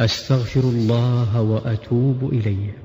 أستغفر الله وأتوب إليه